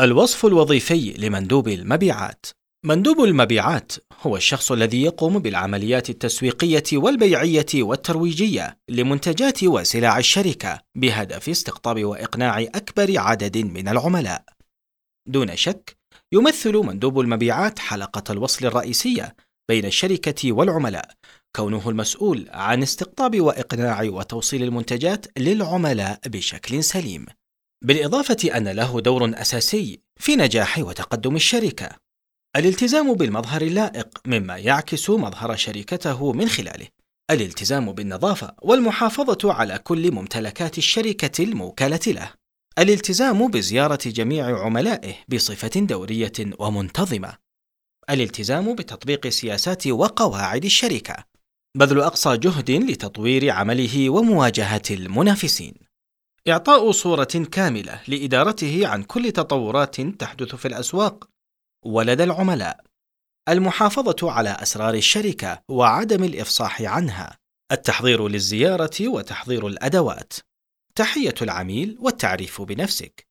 الوصف الوظيفي لمندوب المبيعات. مندوب المبيعات هو الشخص الذي يقوم بالعمليات التسويقية والبيعية والترويجية لمنتجات وسلع الشركة بهدف استقطاب وإقناع أكبر عدد من العملاء. دون شك يمثل مندوب المبيعات حلقة الوصل الرئيسية بين الشركة والعملاء كونه المسؤول عن استقطاب وإقناع وتوصيل المنتجات للعملاء بشكل سليم. بالإضافة أن له دور أساسي في نجاح وتقدم الشركة. الالتزام بالمظهر اللائق مما يعكس مظهر شركته من خلاله. الالتزام بالنظافة والمحافظة على كل ممتلكات الشركة الموكلة له. الالتزام بزيارة جميع عملائه بصفة دورية ومنتظمة. الالتزام بتطبيق سياسات وقواعد الشركة. بذل أقصى جهد لتطوير عمله ومواجهة المنافسين. إعطاء صورة كاملة لإدارته عن كل تطورات تحدث في الأسواق ولدى العملاء. المحافظة على أسرار الشركة وعدم الإفصاح عنها. التحضير للزيارة وتحضير الأدوات. تحية العميل والتعريف بنفسك.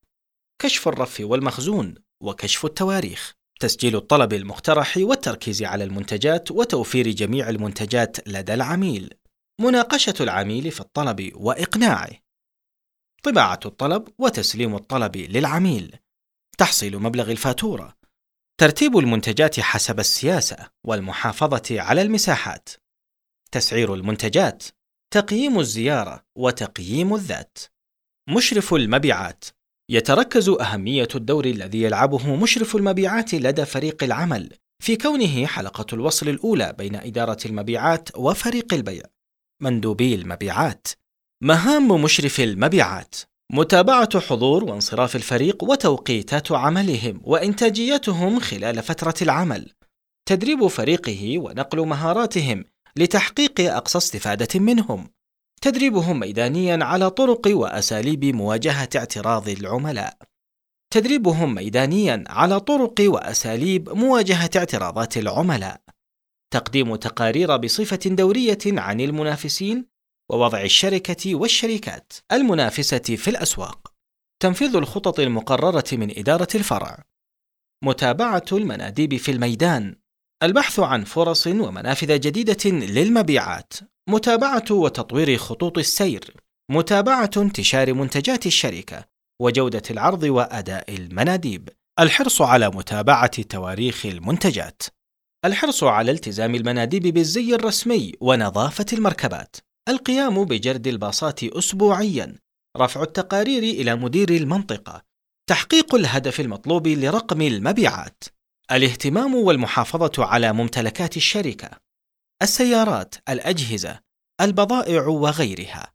كشف الرف والمخزون وكشف التواريخ. تسجيل الطلب المقترح والتركيز على المنتجات وتوفير جميع المنتجات لدى العميل. مناقشة العميل في الطلب وإقناعه. طباعة الطلب وتسليم الطلب للعميل. تحصيل مبلغ الفاتورة. ترتيب المنتجات حسب السياسة والمحافظة على المساحات. تسعير المنتجات. تقييم الزيارة وتقييم الذات. مشرف المبيعات. يتركز أهمية الدور الذي يلعبه مشرف المبيعات لدى فريق العمل في كونه حلقة الوصل الأولى بين إدارة المبيعات وفريق البيع. مندوبي المبيعات. مهام مشرف المبيعات متابعة حضور وانصراف الفريق وتوقيتات عملهم وإنتاجيتهم خلال فترة العمل. تدريب فريقه ونقل مهاراتهم لتحقيق أقصى استفادة منهم. تدريبهم ميدانيا على طرق وأساليب مواجهة اعتراض العملاء. تدريبهم ميدانيا على طرق وأساليب مواجهة اعتراضات العملاء. تقديم تقارير بصفة دورية عن المنافسين ووضع الشركة والشركات المنافسة في الأسواق. تنفيذ الخطط المقررة من إدارة الفرع. متابعة المناديب في الميدان. البحث عن فرص ومنافذ جديدة للمبيعات. متابعة وتطوير خطوط السير. متابعة انتشار منتجات الشركة وجودة العرض وأداء المناديب. الحرص على متابعة تواريخ المنتجات. الحرص على التزام المناديب بالزي الرسمي ونظافة المركبات. القيام بجرد الباصات اسبوعيا. رفع التقارير إلى مدير المنطقة. تحقيق الهدف المطلوب لرقم المبيعات. الاهتمام والمحافظة على ممتلكات الشركة. السيارات الأجهزة البضائع وغيرها.